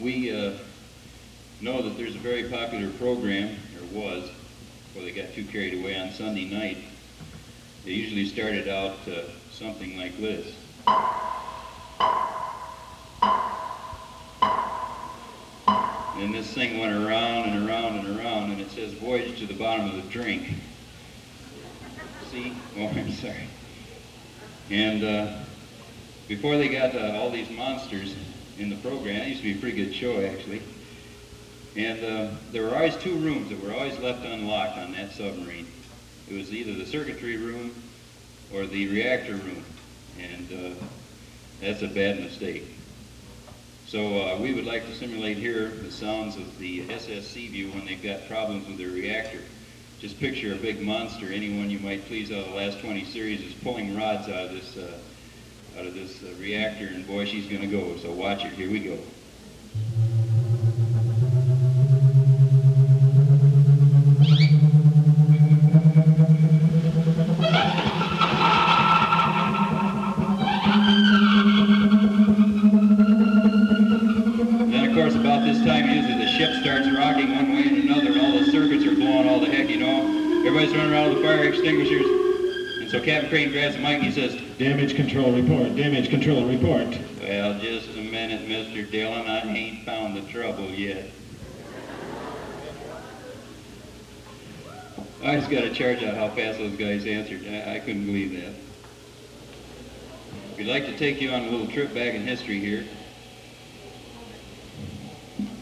we uh, know that there's a very popular program, or was, before they got too carried away on Sunday night. It usually started out uh, something like this. And this thing went around and around and around, and it says voyage to the bottom of the drink. See? Oh, I'm sorry. And uh, before they got uh, all these monsters in the program, it used to be a pretty good show, actually. And uh, there were always two rooms that were always left unlocked on that submarine. It was either the circuitry room or the reactor room. And uh, that's a bad mistake. So uh, we would like to simulate here the sounds of the SS Seaview when they've got problems with their reactor. Just picture a big monster. Anyone you might please out of the last 20 series is pulling rods out of this uh, out of this uh, reactor, and boy, she's going to go. So watch it. Here we go. Then, of course, about this time, usually the ship starts rocking one way and another, and all the circuits are blowing all the heck, you know. Everybody's running around with the fire extinguishers. Captain Crane grabs the mic and he says, Damage control report. Damage control report. Well, just a minute, Mr. Dillon. I ain't found the trouble yet. I just got to charge out how fast those guys answered. I, I couldn't believe that. We'd like to take you on a little trip back in history here.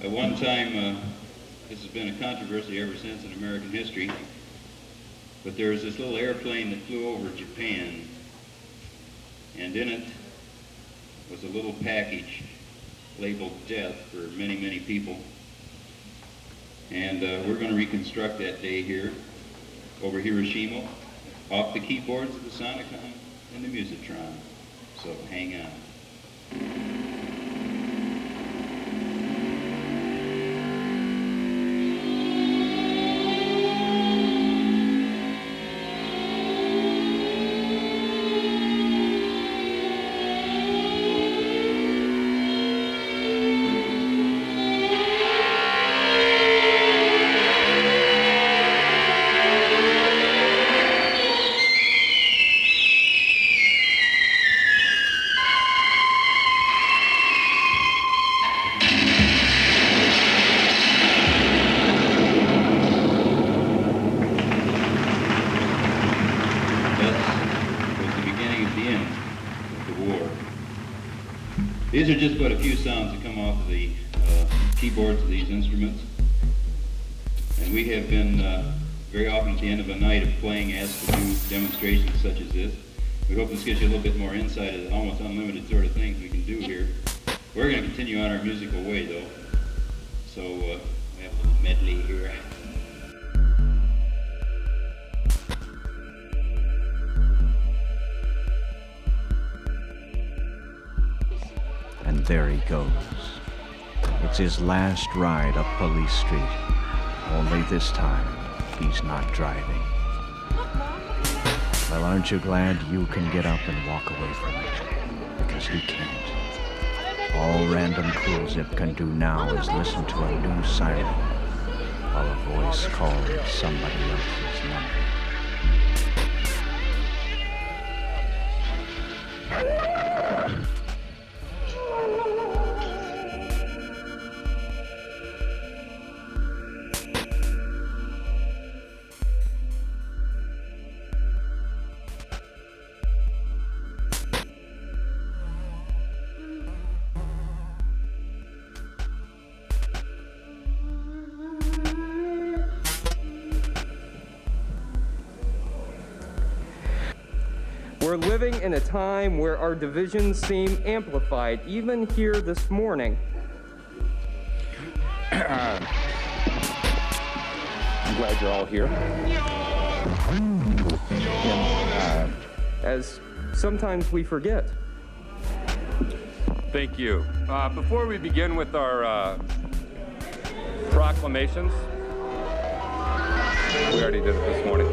At one time, uh, this has been a controversy ever since in American history, but there was this little airplane that flew over Japan, and in it was a little package labeled death for many, many people. And uh, we're going to reconstruct that day here over Hiroshima off the keyboards of the Sonicon and the Musitron. So hang on. These are just but a few sounds that come off of the uh, keyboards of these instruments. And we have been uh, very often at the end of a night of playing asked to do demonstrations such as this. We hope this gives you a little bit more insight of the almost unlimited sort of things we can do here. We're going to continue on our musical way, though. His last ride up Police Street. Only this time, he's not driving. Well, aren't you glad you can get up and walk away from it? Because he can't. All Random Cool Zip can do now is listen to a new siren while a voice calls somebody else's time where our divisions seem amplified, even here this morning. I'm glad you're all here. And, as sometimes we forget. Thank you. Uh, before we begin with our uh, proclamations, we already did it this morning.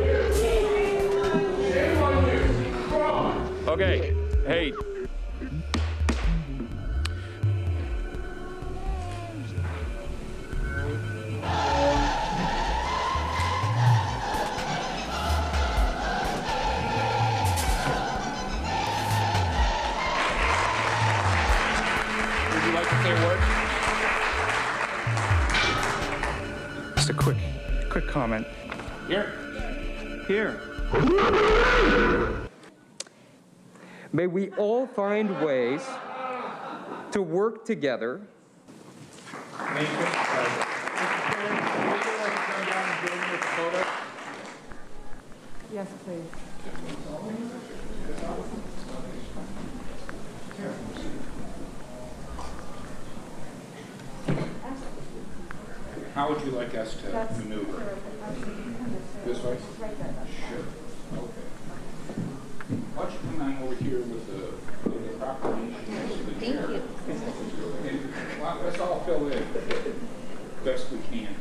Okay, hey. We find ways to work together Thank you. Mr. Chair, would you like to come down and join me with the photo? Yes, please. How would you like us to maneuver? This way? Sure. Okay. Why don't you come on over here with the, with the proclamation next to the Thank you. And, well, let's all fill in. Best we can.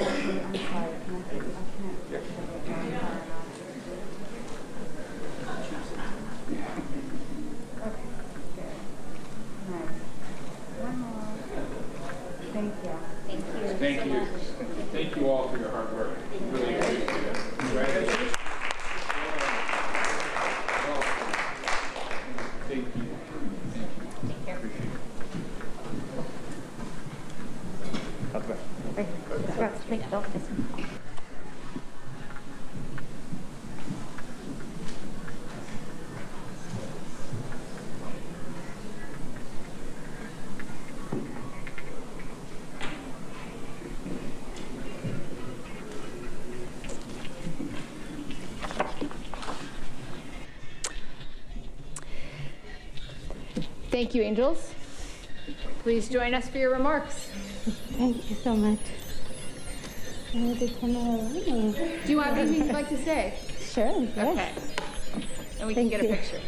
I'm sorry, I can't, I can't. Okay, good. Nice. One more. Thank you. Thank you. Thank so you. much. Thank you all for your hard work. Really appreciate it. Congratulations. Thank you. Take care. Hey, Scott, Wait, don't miss me. Thank you, Angels. Please join us for your remarks. Thank you so much. Do you have anything you'd like to say? Sure, yes. Okay. And we can Thank get a picture.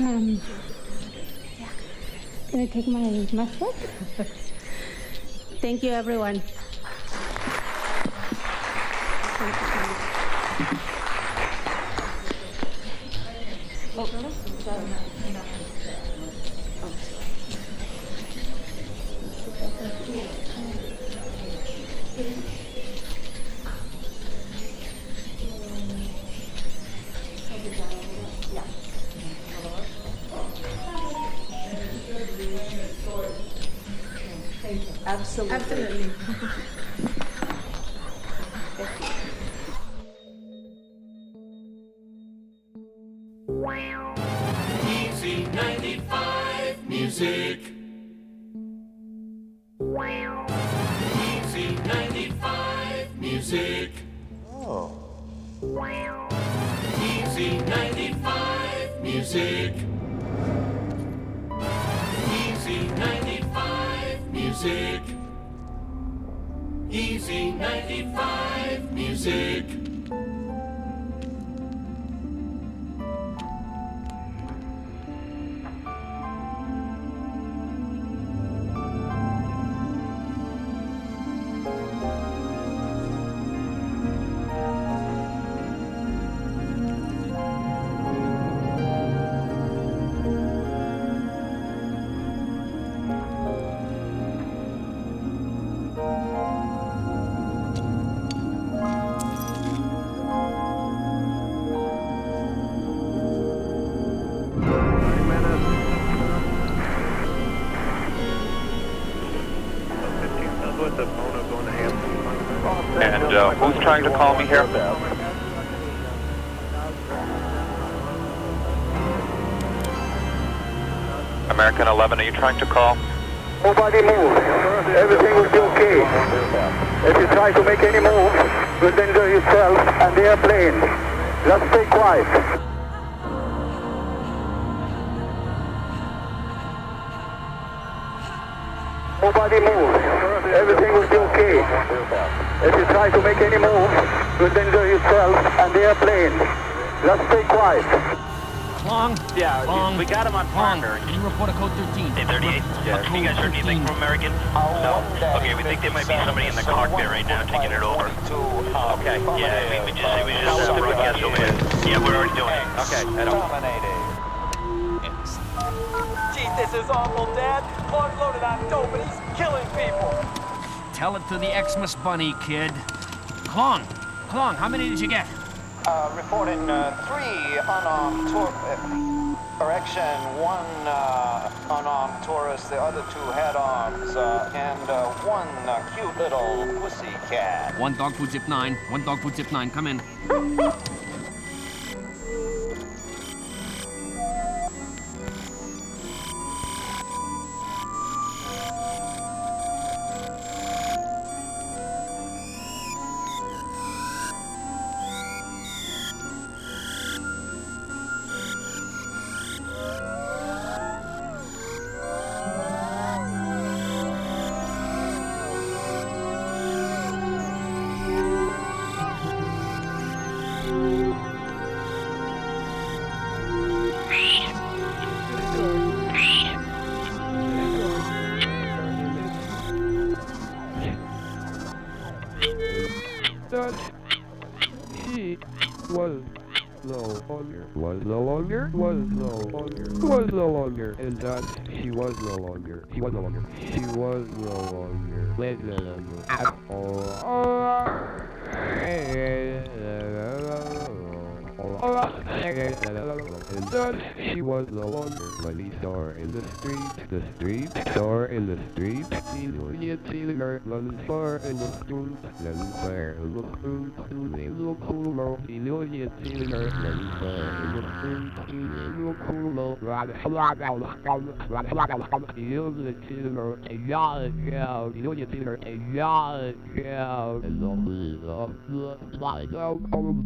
Um, yeah. gonna take my mask off. Thank you, everyone. Absolutely. 嗯呢那个 And uh, who's trying to call me here? American 11, are you trying to call? Nobody move. Everything will be okay. If you try to make any move, you'll danger yourself and the airplane. Just stay quiet. Nobody move. Everything will be okay. If you try to make any move, you'll danger yourself and the airplane. Just stay quiet. Long? Yeah, Long. we got him on Long. Parker. Can you report a code 13? Hey, 38. Yeah, have you guys heard anything from American? No. Okay, we think there might be somebody in the cockpit right now taking it over. Okay, yeah, we, we just, we just uh, broadcast over here. Yeah, we're already doing it. Okay, head on. Gee, this is awful, Dad. Unloaded on dope and he's killing people. Tell it to the Xmas Bunny, kid. Klong, Klong, how many did you get? Uh, reporting uh, three unarmed tour. Uh, correction, one uh, unarmed tourist, the other two had arms, uh, and uh, one uh, cute little pussy cat. One dog food zip nine. One dog food zip nine. Come in. was no longer, she was no longer, was no longer at all. That she was no longer Lady Star in the street, the street, star in the street, Celia Taylor, London Star in the street, London Star in the street, Celia Kulo, Celia Taylor, London Star in the street, Celia Kulo, Celia Taylor, a yard shout, Celia Taylor, a yard shout, and all the like out,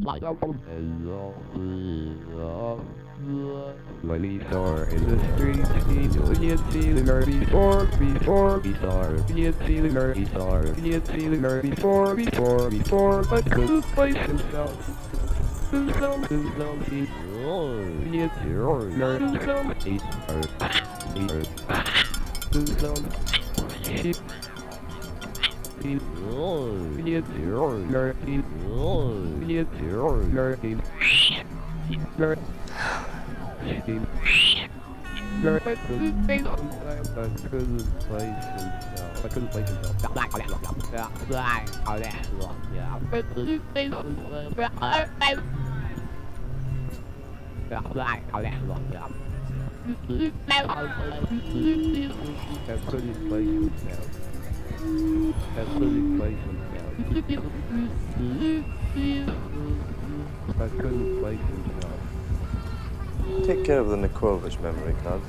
like out, and all the Money star in the streets, before, before, before, Celia Taylor, before, before, before, before, but couldn't himself. Himself, himself, he, Celia Taylor, himself, he, he, himself, he, he, Celia Taylor, he, Celia Taylor, he, Taylor, I couldn't place himself. Place himself. I couldn't place himself. I couldn't place himself. I couldn't place himself. I couldn't place himself. I couldn't place himself. Take care of the Nikovich memory card.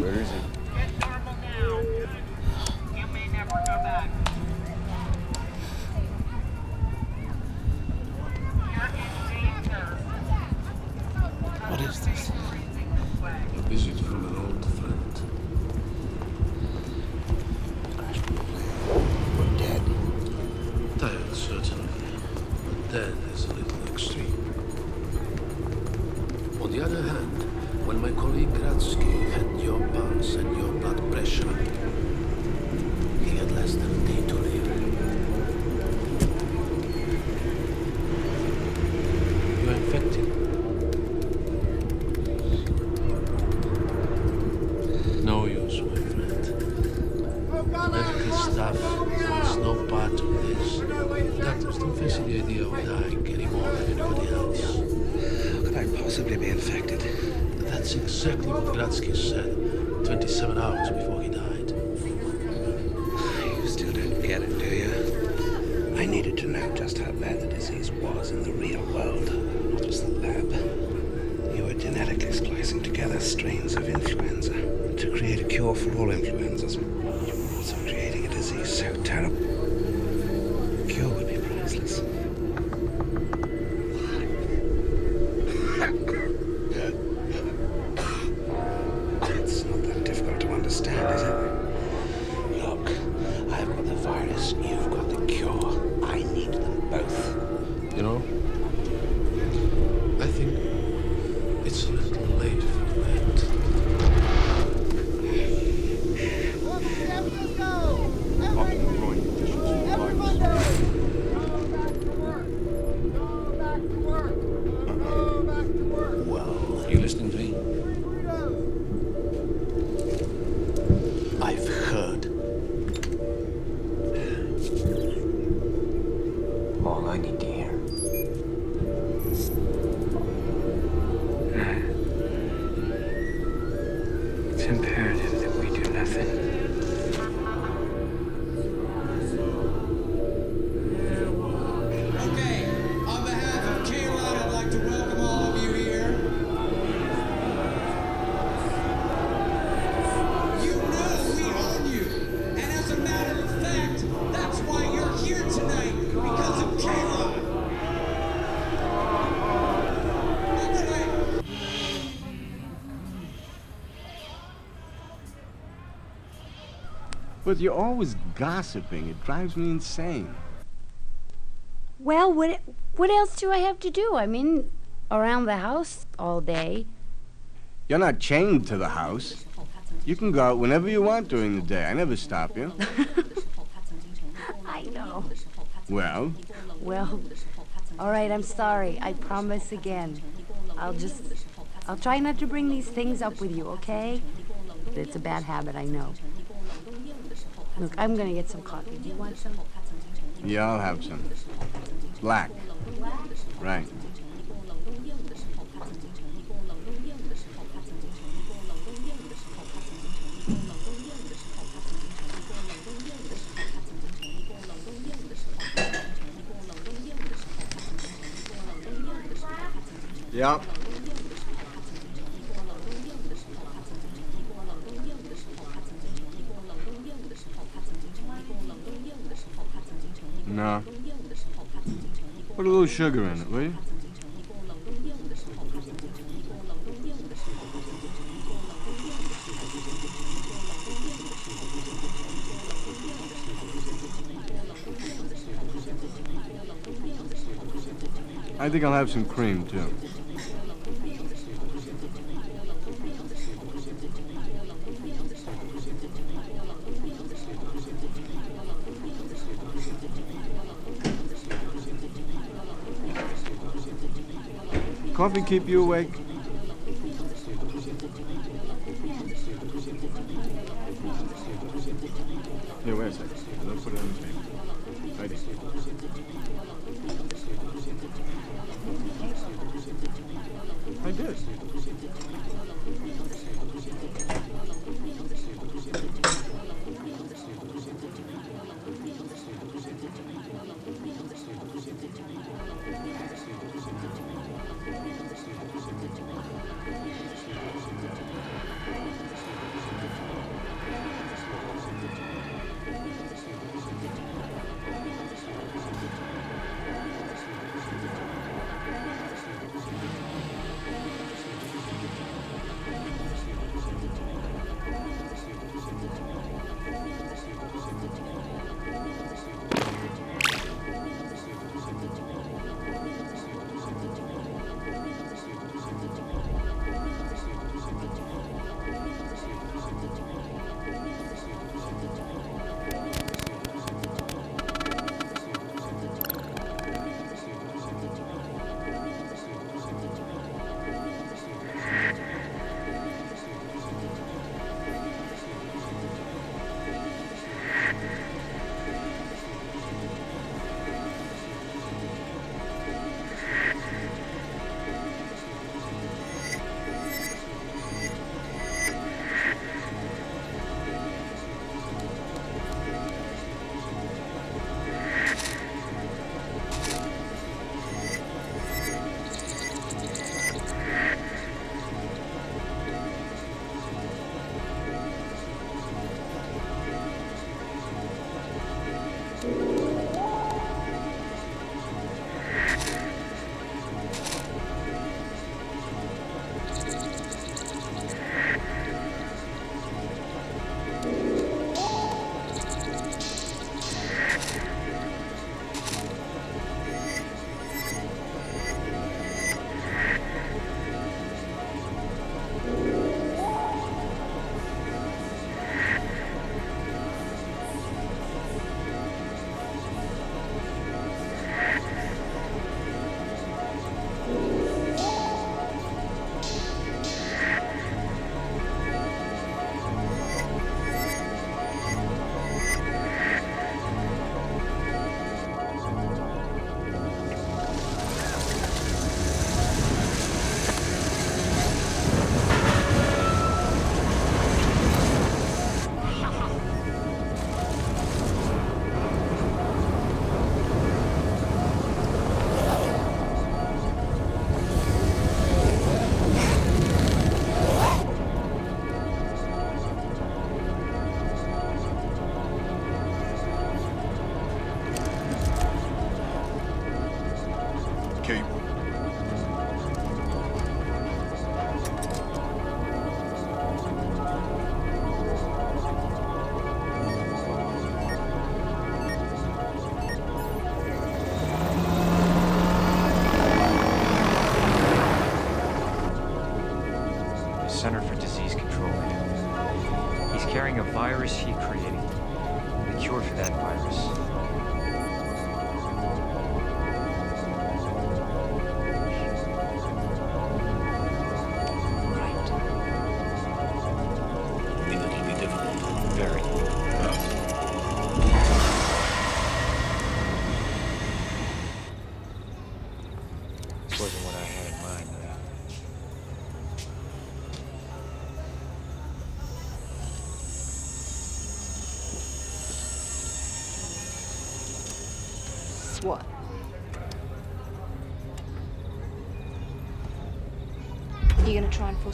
Where is he? But you're always gossiping. It drives me insane. Well, what what else do I have to do? I mean, around the house all day. You're not chained to the house. You can go out whenever you want during the day. I never stop you. I know. Well, Well, all right, I'm sorry. I promise again. I'll just I'll try not to bring these things up with you, okay? It's a bad habit, I know. Look, I'm gonna get some coffee. Do you want some? yeah, I'll have some. Black. Right. Yep. Little sugar in it, will you? I think I'll have some cream too. Coffee keep you awake?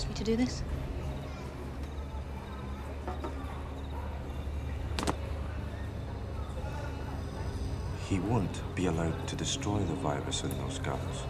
Me to do this? He won't be allowed to destroy the virus in those guns.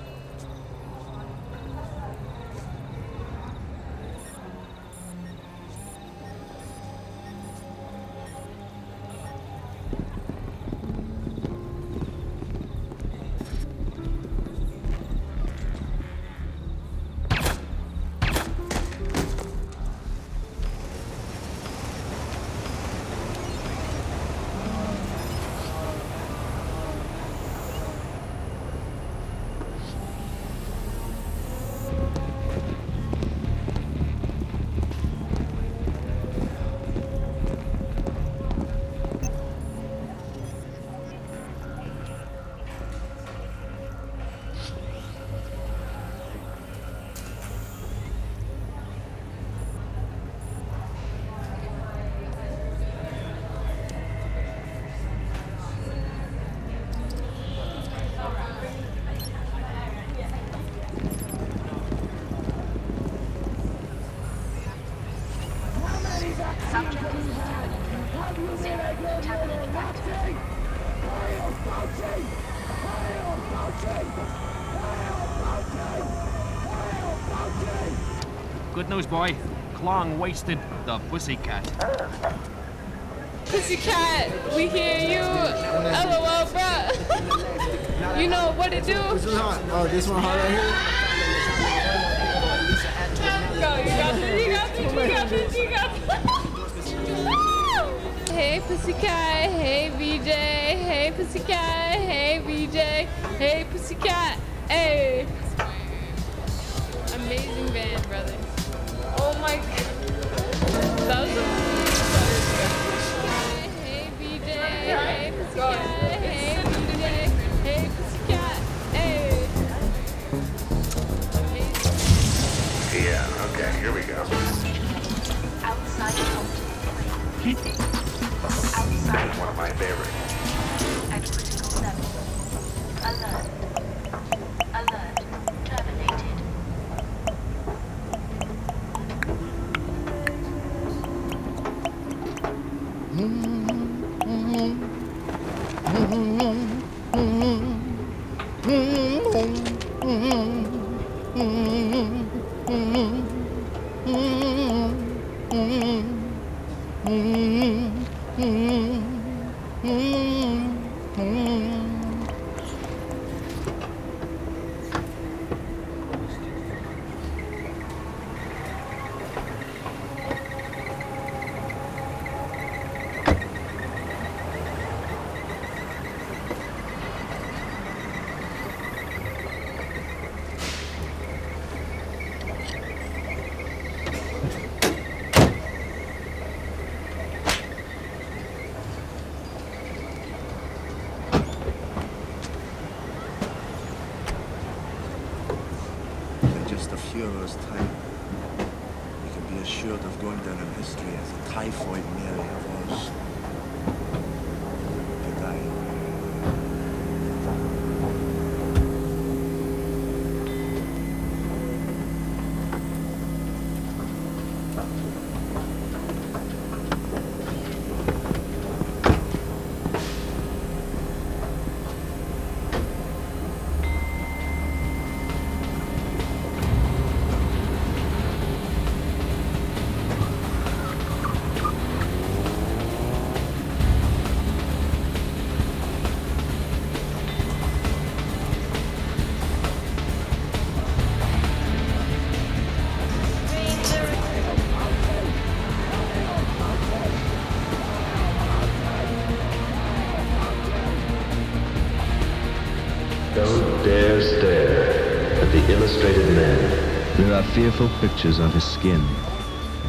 Boy. Klong wasted the pussycat. Pussycat, we hear you. LOL, bruh. you know what to do. This one hot. Oh, this one hot right here? Go, you got this, you got this, you got this, you got this. Hey, Pussycat. Hey, VJ. Hey, Pussycat. Hey, VJ. Hey, Pussycat. Hey. Amazing band, brother. My. That was a Hey. Hey, Pussycat. Hey, Pussycat. Hey. Yeah, okay, here we go. Is one of my favorites. In fearful pictures on his skin,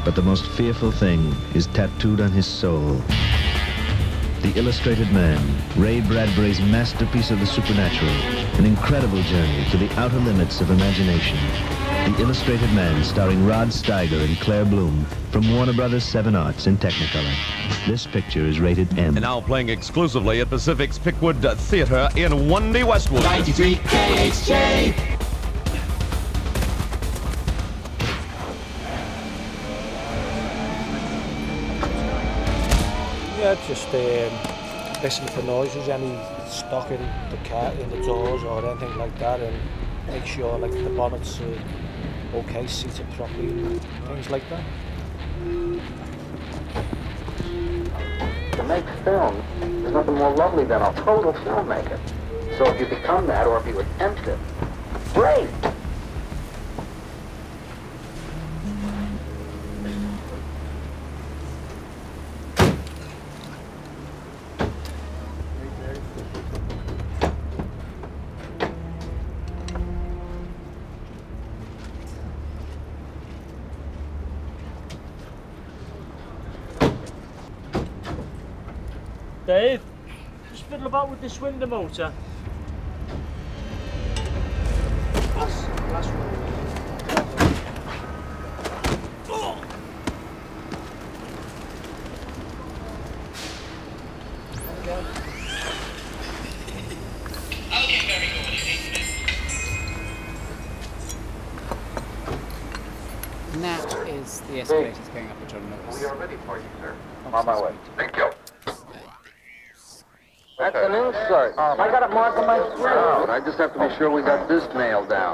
but the most fearful thing is tattooed on his soul. The Illustrated Man, Ray Bradbury's masterpiece of the supernatural, an incredible journey to the outer limits of imagination. The Illustrated Man, starring Rod Steiger and Claire Bloom, from Warner Brothers 7 Arts in Technicolor. This picture is rated M. And now playing exclusively at Pacific's Picwood Theater in Wendy Westwood. 93 KHJ. Just um, listen for noises, any stock in the car, in the doors or anything like that, and make sure like the bonnets are okay, seated properly, things like that. To make film, there's nothing more lovely than a total filmmaker. So if you become that, or if you attempt it, great. Dave, just fiddle about with this window motor. Sure we got this nailed down.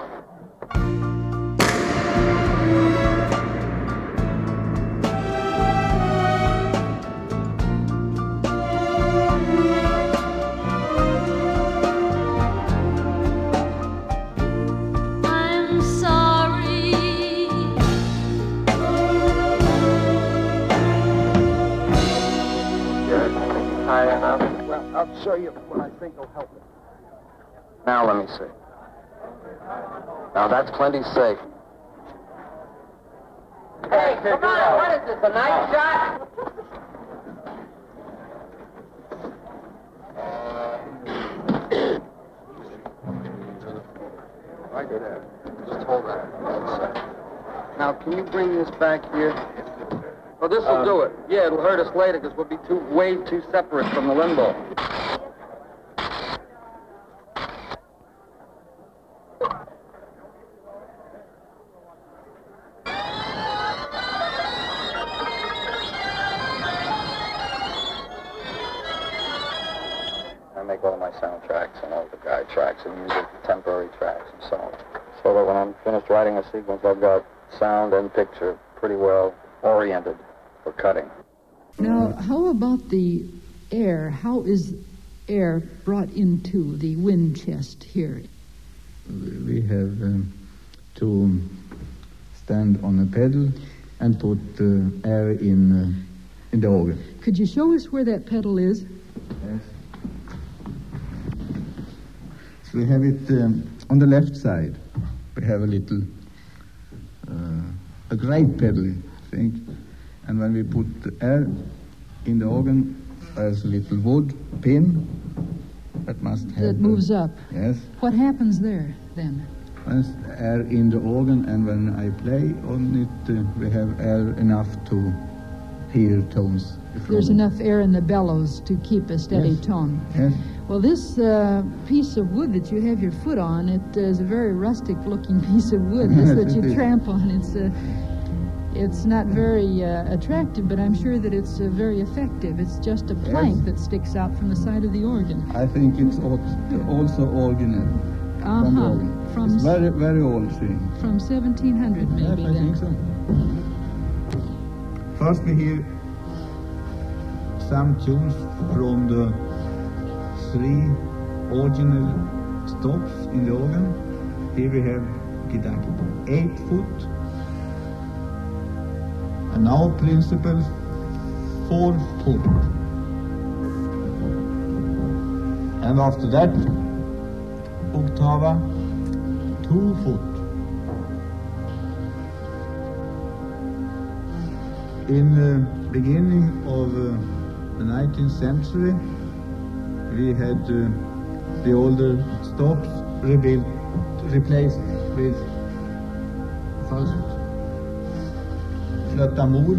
Now let me see. Now that's plenty safe. Hey, come on, what is this, a nice shot? I Right there. Just hold that. Second. Now, can you bring this back here? Well, this will uh, do it. Yeah, it'll hurt us later because we'll be too way too separate from the limbo. Finished sequence, I've got sound and picture pretty well oriented for cutting. Now, how about the air? How is air brought into the wind chest here? We have um, to stand on a pedal and put uh, air in uh, in the organ. Could you show us where that pedal is? Yes. So we have it um, on the left side. We have a little a great pedal, I think. And when we put air in the organ, there's a little wood pin that must have. That moves up. Yes. What happens there then? There's air in the organ, and when I play on it, uh, we have air enough to hear tones. There's enough air in the bellows to keep a steady Yes. tone. Yes. Well, this uh, piece of wood that you have your foot on, it is a very rustic-looking piece of wood. This that you tramp on, it's uh, it's not very uh, attractive, but I'm sure that it's uh, very effective. It's just a plank that sticks out from the side of the organ. I think it's also. From Uh-huh. organ. From it's very, very old thing. From 1700, maybe. Yes, I then. think so. First we hear some tunes from the three original stops in the organ. Here we have Gidakito, eight foot. And now principal, four foot. And after that, octava, two foot. In the beginning of uh, the 19th century, we had uh, the older stops rebuilt, replaced with first Flotta Mor,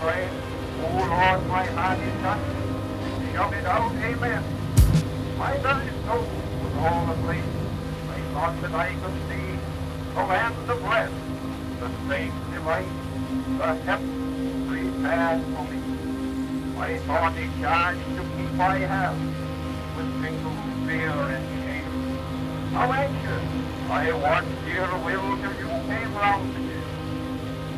my. Oh Lord, my heart is touched. Shout it out, amen. My very soul was all the ablaze. I thought that I could see the land of rest, the safe delight, the heaven prepared for me. My body charged to keep my hand with single fear and shame. How anxious I was, your will, till you came round again.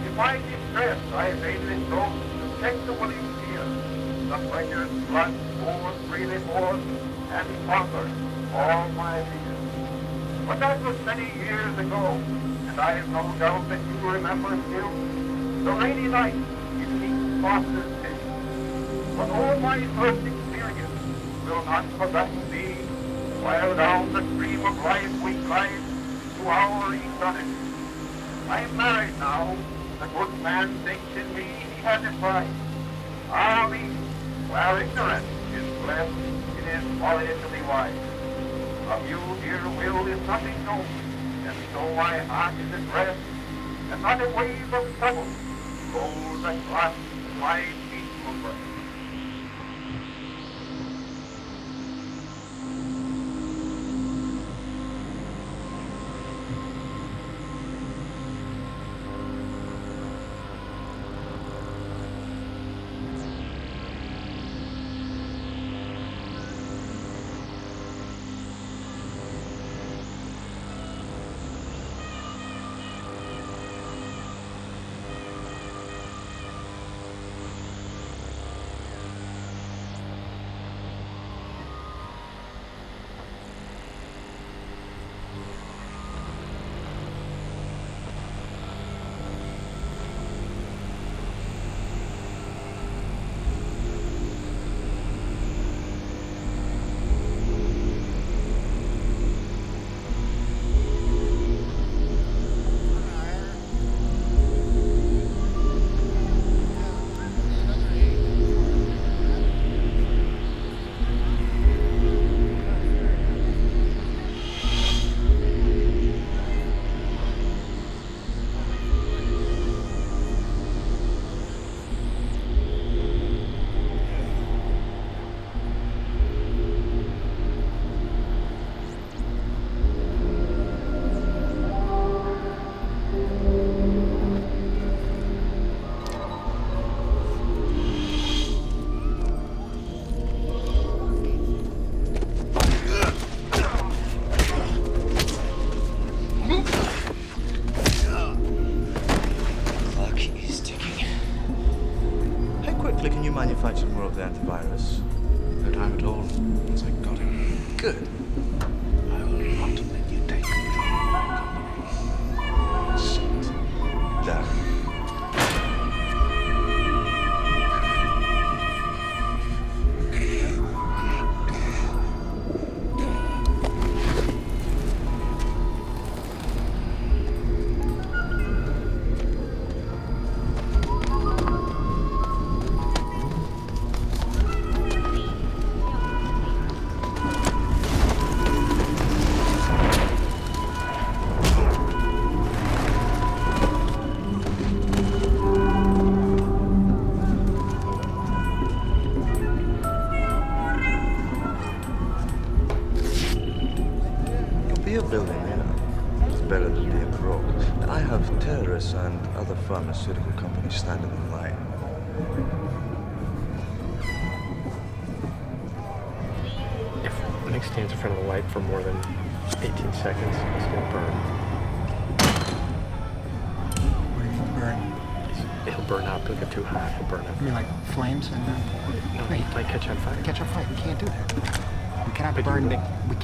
If I distress I vainly strove to check the willing fear. The pleasure's blood over freely poured and conquered all my fears. But that was many years ago, and I have no doubt that you remember still the rainy night in East Foster's pit. But all my first experience will not forgotten be, while down the stream of life we glide to our eternity. I'm married now. The good man thinks in me he has it right. Ah me, where ignorance is blessed, it is folly to be wise. Of you, dear Will, is nothing known, and so my heart is at rest, and not a wave of trouble goes across my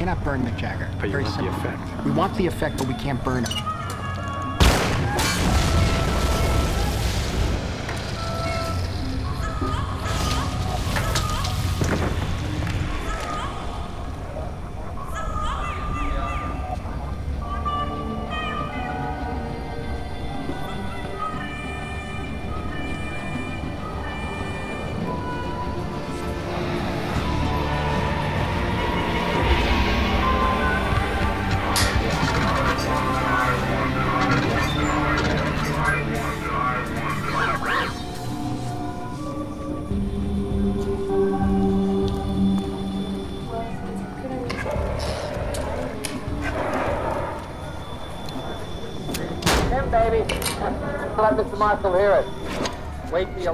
cannot burn Mick Jagger. But you Very want the simple. effect. We want the effect, but we can't burn him.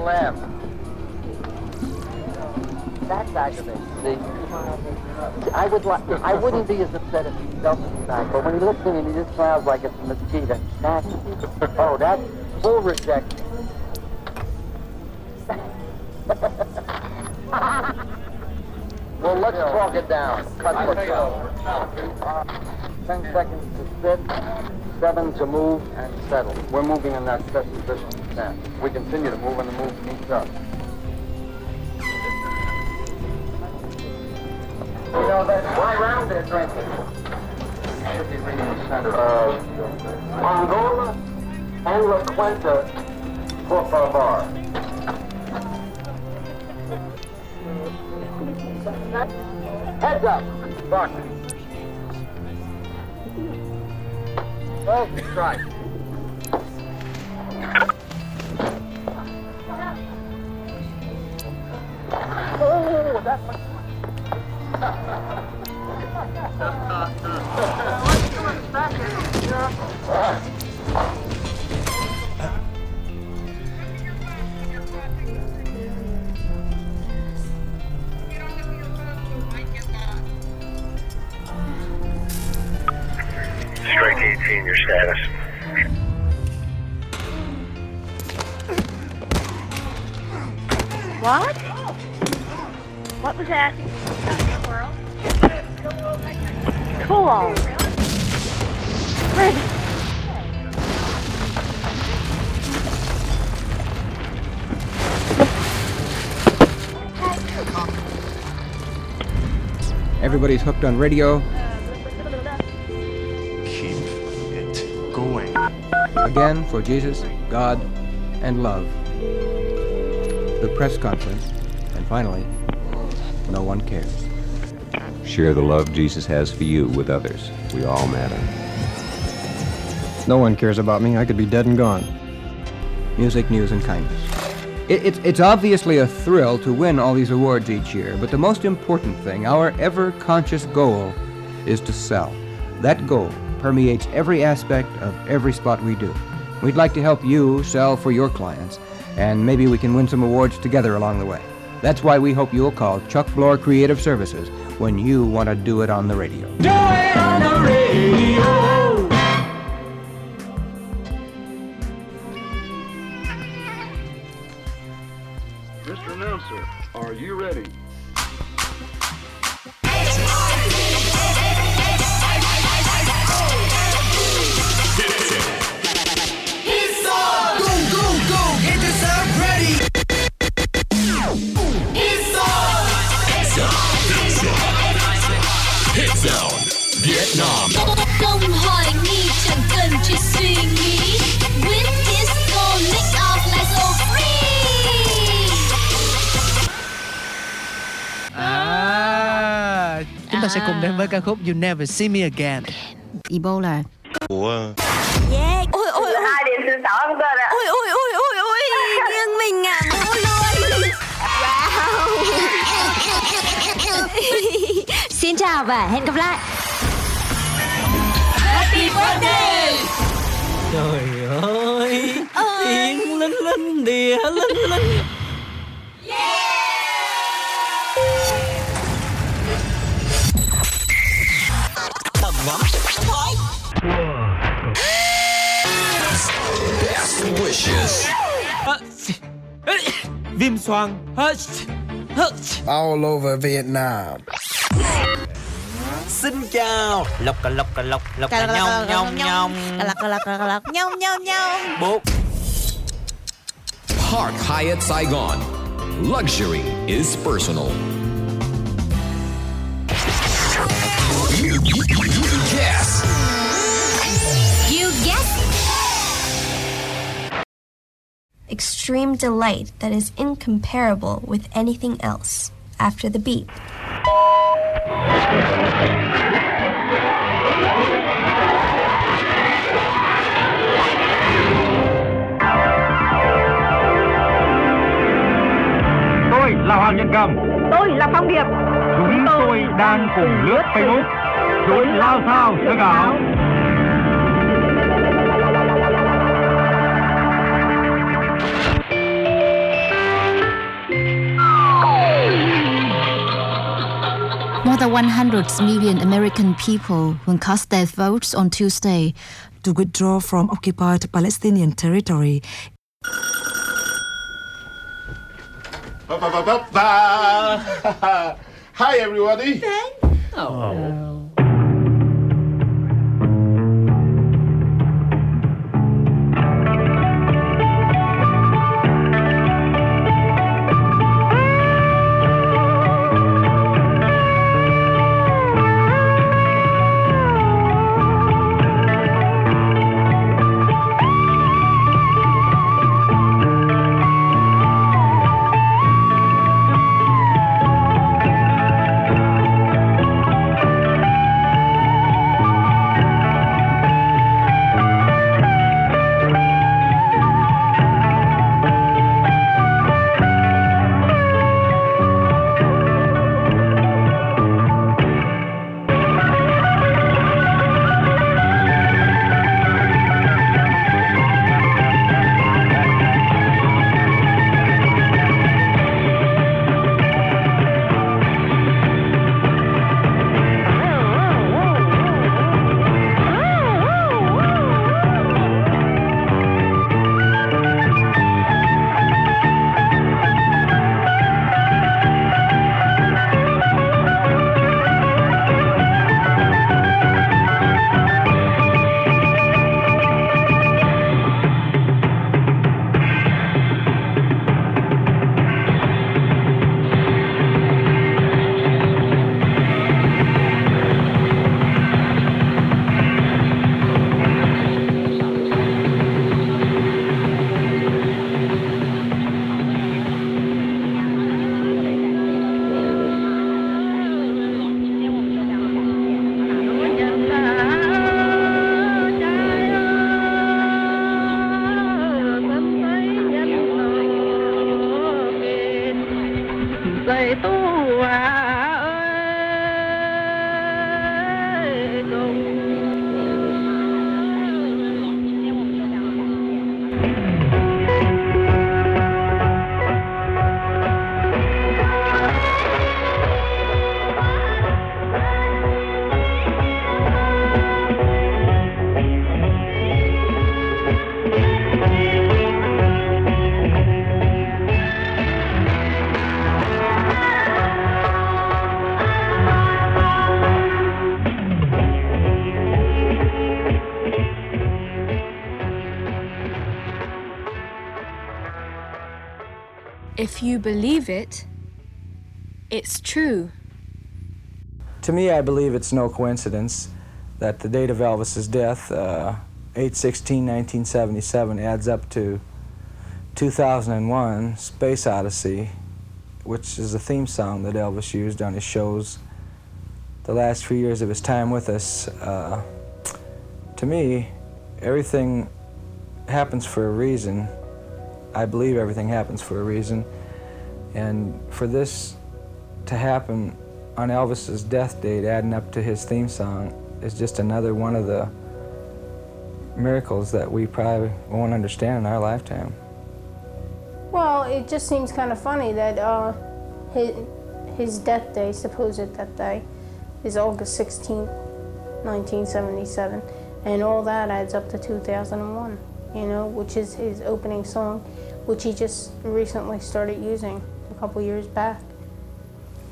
Wait till you laugh. That's aggravating. See, I would like. I wouldn't be as upset if he doesn't back, but when he looks at me he just smiles like it's a mosquito. That's oh, that's full rejection. well, let's talk it down. Cut uh, Ten seconds to sit, seven to move and settle. We're moving in that set position now. We continue to move and the move keeps up. You know that why round they're drinking. Should be reading the center. Uh, Angola and La Cuenta for bar. Heads up, Barker. Oh, strike. Да, да, да. Everybody's hooked on radio. Keep it going. Again, for Jesus, God, and love. The press conference. And finally, no one cares. Share the love Jesus has for you with others. We all matter. No one cares about me. I could be dead and gone. Music, news, and kindness. It, it's, it's obviously a thrill to win all these awards each year, but the most important thing, our ever conscious goal, is to sell. That goal permeates every aspect of every spot we do. We'd like to help you sell for your clients, and maybe we can win some awards together along the way. That's why we hope you'll call Chuck Blore Creative Services when you want to do it on the radio. Do it on the radio. Ca khúc You Never See Me Again. Ebola. Ủa? Yeah. Ôi, ôi, ôi. Hai điểm thứ sáu em cơ ạ. Ôi, ôi, ôi, ôi, ôi. Nghiêng mình ngả mũ luôn. Wow. Xin chào và hẹn gặp lại. Happy birthday! Trời ơi, tiếng linh linh đìa linh linh. Best xoang. All over Vietnam. Xin chào. Lộc cà lộc cà lộc lộc cà nhông nhông nhông. Cà cà cà nhông, nhông, nhông. Bố. Park Hyatt Saigon. Luxury is personal. You, you, you guess. Extreme delight that is incomparable with anything else. After the beep. Tôi là Hoàng Nhân Cầm. Tôi là Phong Điệp. Chúng tôi đang cùng lướt Facebook. Chúng lao sao sơ gạo. The 100 million American people who cast their votes on Tuesday to withdraw from occupied Palestinian territory. Hi, everybody. Ben? Oh. Dạy If you believe it, it's true. To me, I believe it's no coincidence that the date of Elvis's death, uh, 8-16-1977, adds up to 2001, Space Odyssey, which is a theme song that Elvis used on his shows the last few years of his time with us. Uh, to me, everything happens for a reason. I believe everything happens for a reason. And for this to happen on Elvis's death date, adding up to his theme song, is just another one of the miracles that we probably won't understand in our lifetime. Well, it just seems kind of funny that uh, his, his death day, supposed death day, is August 16th, 1977, and all that adds up to 2001, you know, which is his opening song, which he just recently started using couple years back.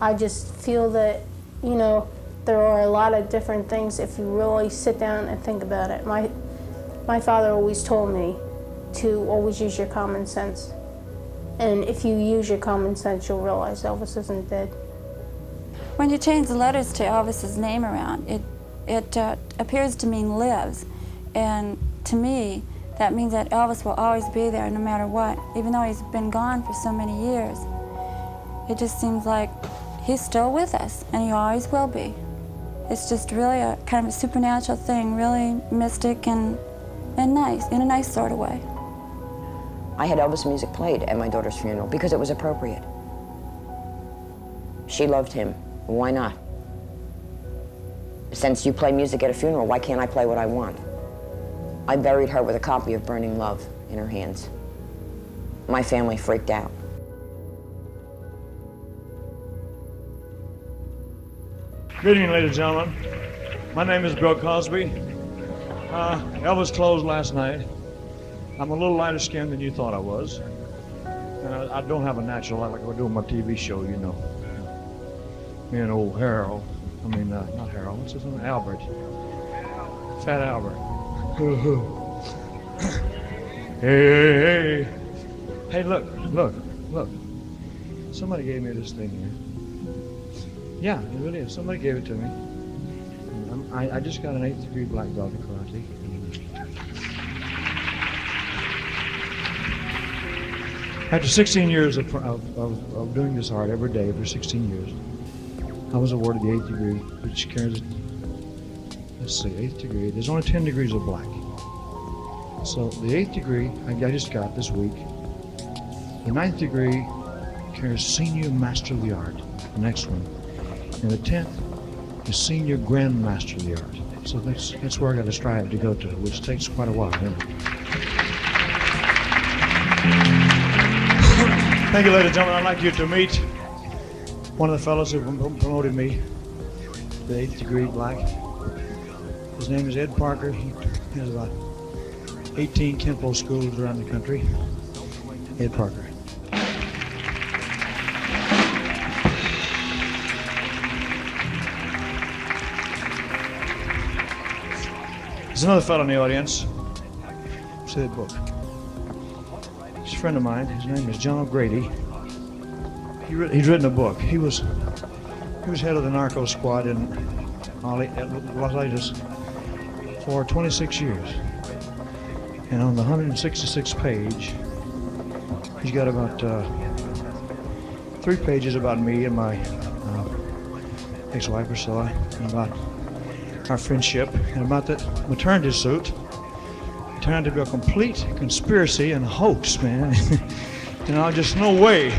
I just feel that, you know, there are a lot of different things if you really sit down and think about it. My, my father always told me to always use your common sense. And if you use your common sense, you'll realize Elvis isn't dead. When you change the letters to Elvis's name around, it, it uh, appears to mean lives. And to me, that means that Elvis will always be there no matter what, even though he's been gone for so many years. It just seems like he's still with us, and he always will be. It's just really a kind of a supernatural thing, really mystic and, and nice, in a nice sort of way. I had Elvis music played at my daughter's funeral because it was appropriate. She loved him. Why not? Since you play music at a funeral, why can't I play what I want? I buried her with a copy of Burning Love in her hands. My family freaked out. Good evening, ladies and gentlemen. My name is Bill Cosby. Uh, Elvis closed last night. I'm a little lighter skinned than you thought I was. And I, I don't have a natural light like I do on my TV show, you know. Me and old Harold. I mean, uh, not Harold. What's his name? Albert. Fat Albert. hey, hey, hey. Hey, look, look, look. Somebody gave me this thing here. Yeah, it really is. Somebody gave it to me. I'm, I, I just got an eighth degree black belt in karate. After 16 years of, of, of, of doing this art every day for 16 years, I was awarded the eighth degree, which carries, let's see, eighth degree. There's only 10 degrees of black. So the eighth degree I I just got this week. The ninth degree carries senior master of the art, the next one. And the tenth is senior grand master of the art. So that's that's where I got to strive to go to, which takes quite a while. Thank you, ladies and gentlemen. I'd like you to meet one of the fellows who promoted me, the eighth degree black. His name is Ed Parker. He has about 18 Kenpo schools around the country. Ed Parker. There's another fellow in the audience. See that book. He's a friend of mine. His name is John O'Grady. He writ- he's written a book. He was he was head of the narco squad in at Los Angeles for 26 years. And on the 166th page, he's got about uh, three pages about me and my uh, ex-wife Priscilla, and about our friendship, and about that maternity suit. It turned out to be a complete conspiracy and hoax, man. you know, just no way.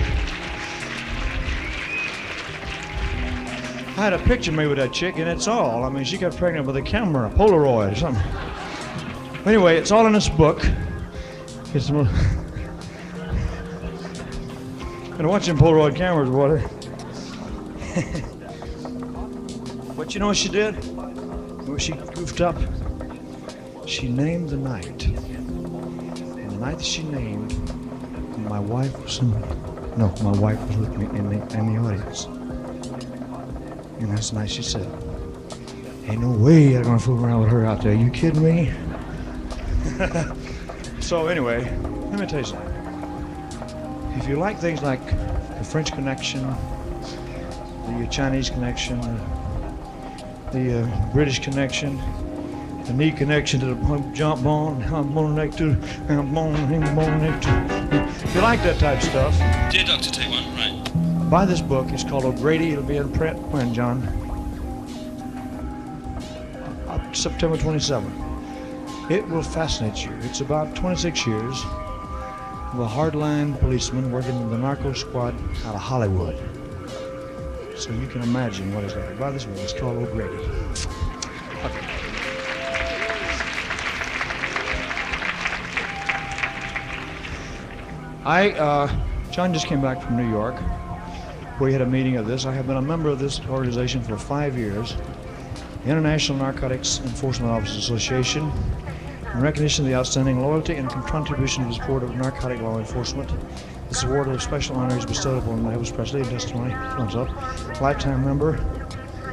I had a picture made with that chick, and it's all. I mean, she got pregnant with a camera, a Polaroid or something. Anyway, it's all in this book. It's the mo- Been watching Polaroid cameras, water. but you know what she did? She goofed up, she named the night. And the night she named, my wife was in, no, my wife was with me in the, in the audience. And that's night she said, Ain't no way I'm gonna fool around with her out there. You kidding me? so anyway, let me tell you something. If you like things like the French Connection, the Chinese Connection, the, uh, British Connection, the knee connection to the pump jump bone, I'm bone neck to, I'm bone, I'm bone neck to. If you like that type of stuff, Dear Doctor, take one, right. buy this book. It's called O'Grady. It'll be in print when, John? Uh, September 27th. It will fascinate you. It's about 26 years of a hardline policeman working in the narco squad out of Hollywood. So you can imagine what it's like. Buy this book. It's Carl O'Grady. I, uh, John just came back from New York. We had a meeting of this. I have been a member of this organization for five years, the International Narcotics Enforcement Officers Association, in recognition of the outstanding loyalty and contribution to the support of narcotic law enforcement. This award of special honor is bestowed upon Elvis Presley in testimony, thumbs up, lifetime member,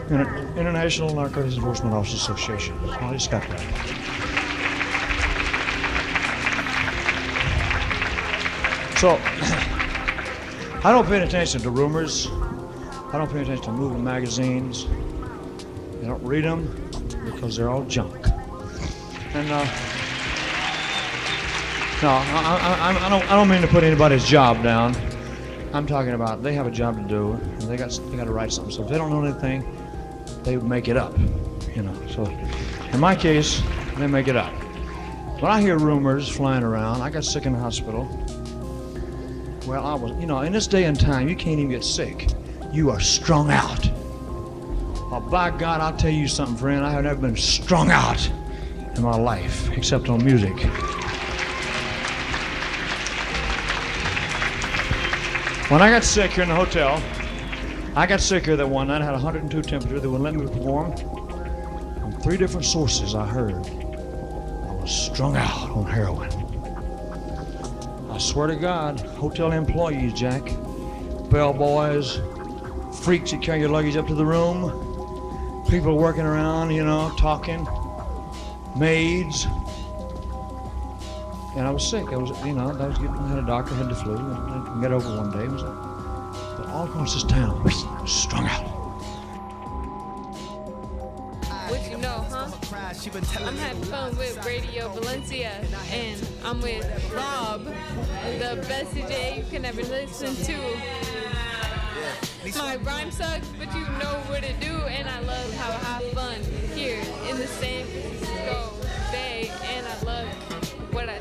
Inter- International Narcotics Enforcement Officers Association. So I just got that. So, I don't pay attention to rumors. I don't pay attention to movie magazines. I don't read them because they're all junk. And uh, no, I, I, I, don't. I don't mean to put anybody's job down. I'm talking about they have a job to do, and they got they got to write something. So if they don't know anything, they make it up. You know. So in my case, they make it up. When I hear rumors flying around, I got sick in the hospital. Well, I was, you know, in this day and time, you can't even get sick. You are strung out. Well, by God, I'll tell you something, friend. I have never been strung out in my life, except on music. When I got sick here in the hotel, I got sick here that one night. I had 102 temperature. They wouldn't let me perform. From three different sources, I heard I was strung out on heroin. I swear to God, hotel employees, Jack, bellboys, freaks that carry your luggage up to the room, people working around, you know, talking, maids. And I was sick. I was, you know, I was getting, had a doctor, had the flu, and I over one day. It was but all across this town, was strung out. What you know, huh? I'm having fun with Radio Valencia, and I'm with Rob, the best DJ you can ever listen to. My rhyme sucks, but you know what to do, and I love how I have fun here in the San Francisco Bay, and I love what I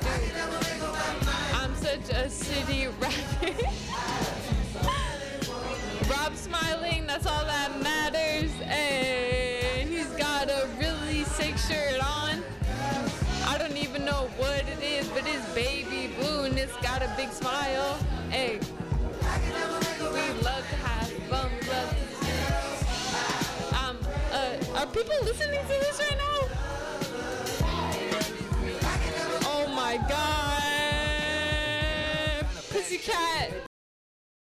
A city rabbit. Rob's smiling, that's all that matters. And he's got a really sick shirt on. I don't even know what it is, but it's baby blue and it's got a big smile. Hey, we love to have fun. Love to um, uh, are people listening to this right now? Oh my god. Pussycat.